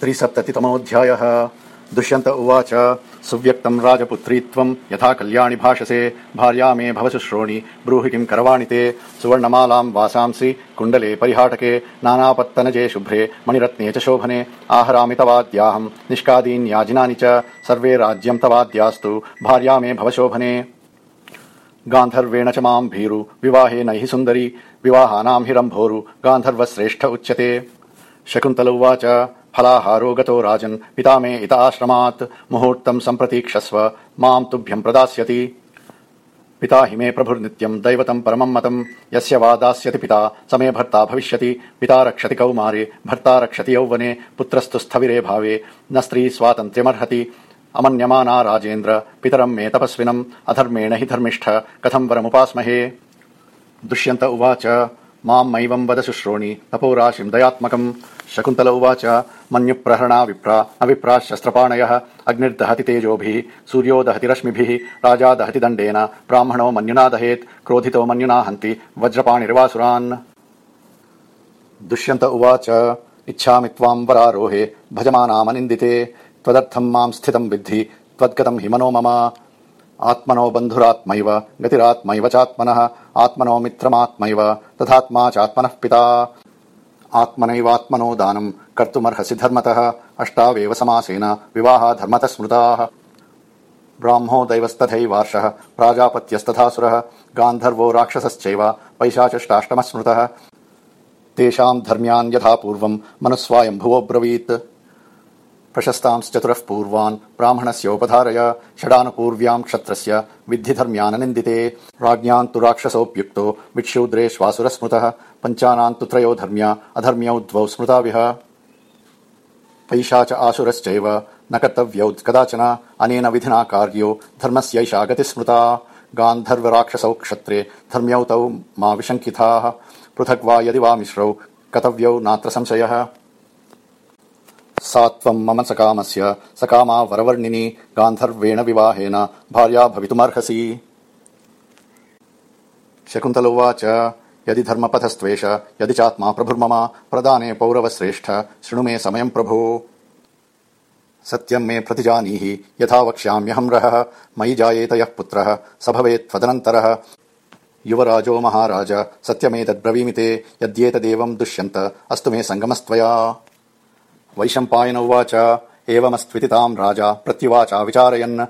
त्रिसप्ततितमोऽध्यायः। दुष्यन्त उवाच सुव्यक्तम् राजपुत्री त्वम् यथा कल्याणि भाषसे, भार्या मे भवशुश्रोणि ब्रूहि किम् करवाणि ते सुवर्णमालाम् वासांसि, कुण्डले परिहाटके, नानापत्तनजे शुभ्रे, मणिरत्ने च शोभने आहरामि तवाद्याहम् निष्कादीन्याजिनानि च, सर्वे राज्यम् तवाद्यास्तु, भार्या मे भवशोभने। गान्धर्वेण च माम् भीरु, विवाहे न हि सुन्दरि विवाहानाम् हिरम्भोरु गान्धर्वश्रेष्ठ उच्यते। शकुन्तल उवाच फलाहारो गतो राजन्। पिता मे इत आश्रमात्। मुहूर्तम् सम्प्रतीक्षस्व। माम् तुभ्यम् प्रदास्यति। पिता हि मे प्रभुर्नित्यम्। दैवतम् परमम् मतम्। यस्य वा दास्यति पिता स मे भर्ता भविष्यति। पिता रक्षति कौमारे भर्ता रक्षति यौवने पुत्रस्तु स्थविरे भावे। न स्त्री स्वातन्त्र्यमर्हति। अमन्यमाना राजेन्द्र पितरम् मे तपस्विनम्। अधर्मेण हि धर्मिष्ठ। कथम् वरमुपास्महे? दुष्यन्त उवाच। माम् मैवम् वद शुश्रोणि। तपोराशिम् दयात्मकम् शकुन्तल उवाच मन्युप्रहरणा विप्रा अविप्रा शस्त्रपाणयः अग्निर्दहति तेजोभिः सूर्यो दहति रश्मिभिः राजा दहति दण्डेन ब्राह्मणो मन्युना दहेत् क्रोधितो मन्युना हन्ति वज्रपाणिर्वासुरान्। दुष्यन्त उवाच इच्छामि त्वाम् वरारोहे भजमानामनिन्दिते त्वदर्थम् माम् स्थितम् विद्धि त्वद्गतम् हि मनो मम। आत्मनो बन्धुरात्मैव गतिरात्मैव चात्मनः आत्मनो मित्रमात्मैव तथात्मा चात्मनः पिता आत्मनैवात्मनो दानम् कर्तुमर्हसि धर्मतः अष्टावेव समासेन विवाहा धर्मतः स्मृताः। ब्राह्मो दैवस्तथैवार्षः प्राजापत्यस्तथासुरः गान्धर्वो राक्षसश्चैव पैशाचष्टाष्टमः स्मृतः। तेषाम् धर्म्यान् यथा पूर्वम् मनुस्वायम्भुवोऽब्रवीत् प्रशस्तांश्चतुरः पूर्वान् ब्राह्मणस्योपधारय षडानुपूर्व्याम् क्षत्रस्य विद्धि धर्म्याननिन्दिते राज्ञाम् तु राक्षसोऽप्युक्तो विक्षूद्रेष्वासुरस्मृतः पञ्चानाम् तु त्रयो धर्म्या अधर्म्यौ द्वौ स्मृताविह पैशा च आसुरश्चैव न कर्तव्यौ कदाचन अनेन विधिना कार्यो धर्मस्यैषा गतिस्मृता। गान्धर्वराक्षसौ क्षत्रे धर्म्यौ तौ मा विशङ्किताः। पृथग् वा यदि वा मिश्रौ कतव्यौ नात्र संशयः सा त्वम् मम सकामस्य। सकामा वरवर्णिनि गान्धर्वेण विवाहेन। भार्या भवितुमर्हसि। शकुन्तल उवाच यदि धर्मपथस्त्वेष यदि चात्मा प्रभुर्मम प्रदाने पौरवश्रेष्ठ शृणु मे समयम् प्रभो। सत्यम् मे प्रतिजानीहि यथा वक्ष्याम्यहम् रहः मयि जायेत यः पुत्रः स भवेत्त्वदनन्तरः युवराजो महाराज सत्यमेतद्ब्रवीमि ते यद्येतदेवम् दुष्यन्त अस्तु मे सङ्गमस्त्वया वैशम्पायन एवमस्त्विति ताम् राजा प्रत्युवाचा विचारयन्।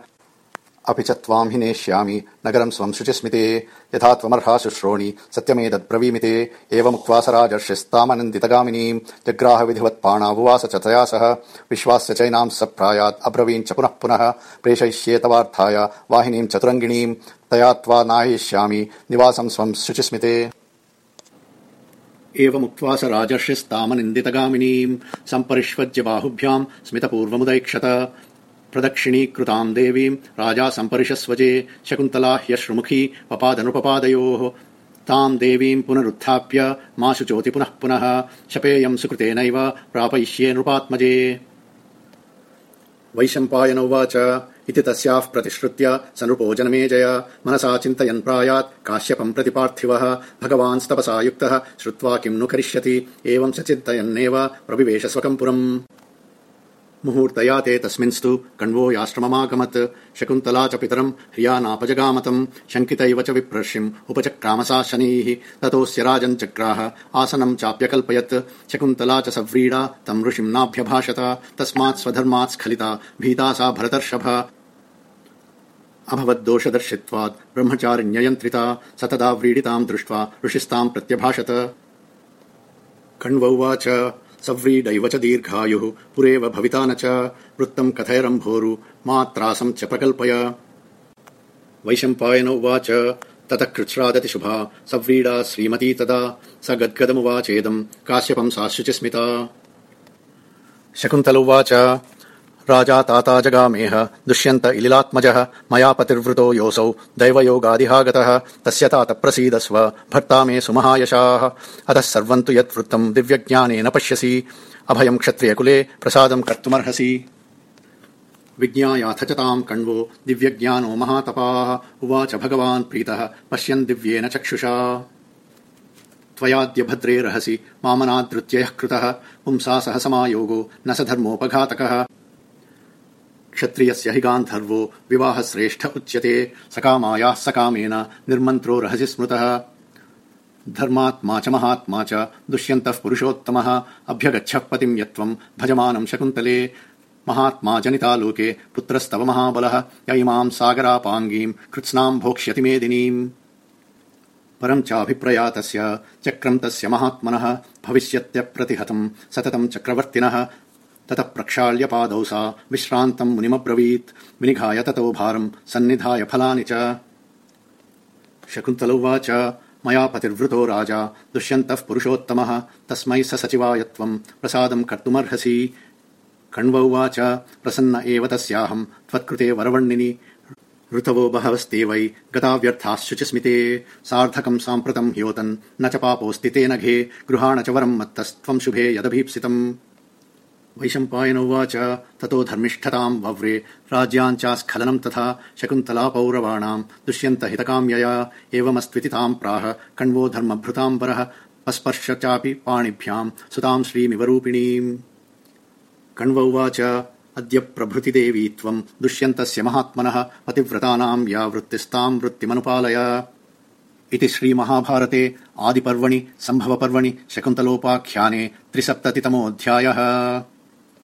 अपि च त्वाम् हि नेष्यामि नगरम् स्वम् शुचिस्मिते। यथा त्वमर्हा शुश्रोणि सत्यमेतद्ब्रवीमि ते एवमुक्त्वा स राजर्षिस्तामनन्दितगामिनीम् जग्राह विधिवत्पाणावुवास च तया सह। विश्वास्य चैनाम् स प्रायात् अब्रवीम् च पुनः पुनः। प्रेषयिष्ये तवार्थाय वाहिनीम् चतुरङ्गिणीम्। तया त्वा नाययिष्यामि निवासम् स्वम् शुचिस्मिते एवमुक्त्वा स राजर्षिस्तामनिन्दितगामिनीम् सम्परिष्वज्य बाहुभ्याम् स्मितपूर्वमुदैक्षत प्रदक्षिणीकृताम् देवीम् राजा सम्परिशस्वजे शकुन्तला ह्यश्रुमुखी पपादनुपपादयोः। ताम् देवीम् पुनरुत्थाप्य मा शुचोति पुनः पुनः शपेयम् सुकृतेनैव प्रापयिष्ये नृपात्मजे। वैशम्पायन उवाच इति तस्याः प्रतिश्रुत्य स नृपो जनमेजय मनसा चिन्तयन् प्रायात् काश्यपम् प्रति पार्थिवः। भगवान्स्तपसा युक्तः श्रुत्वा किम् नु करिष्यति? एवम् स चिन्तयन्नेव प्रविवेश स्वकम् पुरम् मुहूर्तयाते तस्मिन्स्तु कण्वो याश्रममागमत्। शकुन्तला च पितरम् ह्रियानापजगामतम् शङ्कितैव च विप्रर्षिम् उपचक्रामसा शनैः ततोऽस्य राजन् चक्राह आसनम् चाप्यकल्पयत्। शकुन्तला च सव्रीडा तम् ऋषिम् नाभ्यभाषत। तस्मात् स्वधर्मात् स्खलिता। भीता सा भरतर्षभ अभवद्दोषदर्शित्वात् ब्रह्मचारिण्ययन्त्रिता स तदा व्रीडिताम् दृष्ट्वा ऋषिस्ताम् प्रत्यभाषत। कण्व उवाच सव्रीडैव च दीर्घायुः पुरेव भविता न च वृत्तम् कथयरम्भोरु च प्रकल्पय। वैशम्पायन उवाच ततः कृच्छ्रादति शुभा सव्रीडा श्रीमती तदा स गद्गदमुवाचेदम् काश्यपम् सा शुचिस्मिता शकुन्तल उवाच राजा ताता जगामेह, दुष्यन्त इलिलात्मजः मया पतिर्वृतो योऽसौ, दैवयोगादिहागतः, तस्य तात प्रसीदस्व, भर्ता मे सुमहायशाः। अतः सर्वम् तु यद्वृत्तम् दिव्यज्ञानेन पश्यसि। अभयम् क्षत्रियकुले प्रसादम् कर्तुमर्हसि। विज्ञायाथ च ताम् कण्वो दिव्यज्ञानो महातपाः। उवाच भगवान् प्रीतः, पश्यन् दिव्येन चक्षुषा। त्वयाद्य भद्रे रहसि मामनादृत्ययः कृतः। पुंसा सह समायोगो न स धर्मोपघातकः। क्षत्रियस्य हि गान्धर्वो विवाह श्रेष्ठ उच्यते सकामायाः सकामेन निर्मन्त्रो रहसि स्मृतः। धर्मात्मा च महात्मा च दुष्यन्तः पुरुषोत्तमः। अभ्यगच्छः पतिम् भजमानम् शकुन्तले। महात्मा जनिता लोके पुत्रस्तव महाबलः। य इमाम् सागरापाङ्गीम् कृत्स्नाम् भोक्ष्यति मेदिनीम्। परम् चाभिप्रयातस्य चक्रम् तस्य महात्मनः। भविष्यत्यप्रतिहतम् सततम् चक्रवर्तिनः ततः प्रक्षाल्य पादौ सा विश्रान्तम् मुनिमब्रवीत्। विनिघाय ततो भारम् सन्निधाय फलानि च। शकुन्तल उवाच मया पतिर्वृतो राजा दुष्यन्तः पुरुषोत्तमः। तस्मै स सचिवाय त्वम् प्रसादम् कर्तुमर्हसि। कण्व उवाच प्रसन्न एव तस्याहम् त्वत्कृते वरवर्णिनि। ऋतवो बहवस्ते वै गता व्यर्थाः शुचिस्मिते सार्धकम् साम्प्रतम् ह्योतन् न च पापोऽस्ति तेन घे। गृहाण च वरम् मत्तस्त्वम् शुभे यदभीप्सितम् वैशम्पायन उवाच ततो धर्मिष्ठताम् वव्रे राज्याञ्चास्खलनम् तथा शकुन्तला पौरवाणाम् दुष्यन्त हितकाम्यया एवमस्त्विति ताम् प्राह, कण्वो धर्मभृताम् वरः पस्पर्श चापि पाणिभ्याम् सुताम् श्रीमिव रूपिणीम् कण्व उवाच, अद्य प्रभृति त्वम् दुष्यन्तस्य महात्मनः पतिव्रतानाम् या वृत्तिस्ताम् वृत्तिमनुपालय। इति श्रीमहाभारते आदिपर्वणि, सम्भवपर्वणि, शकुन्तलोपाख्याने त्रिसप्ततितमोऽध्यायः।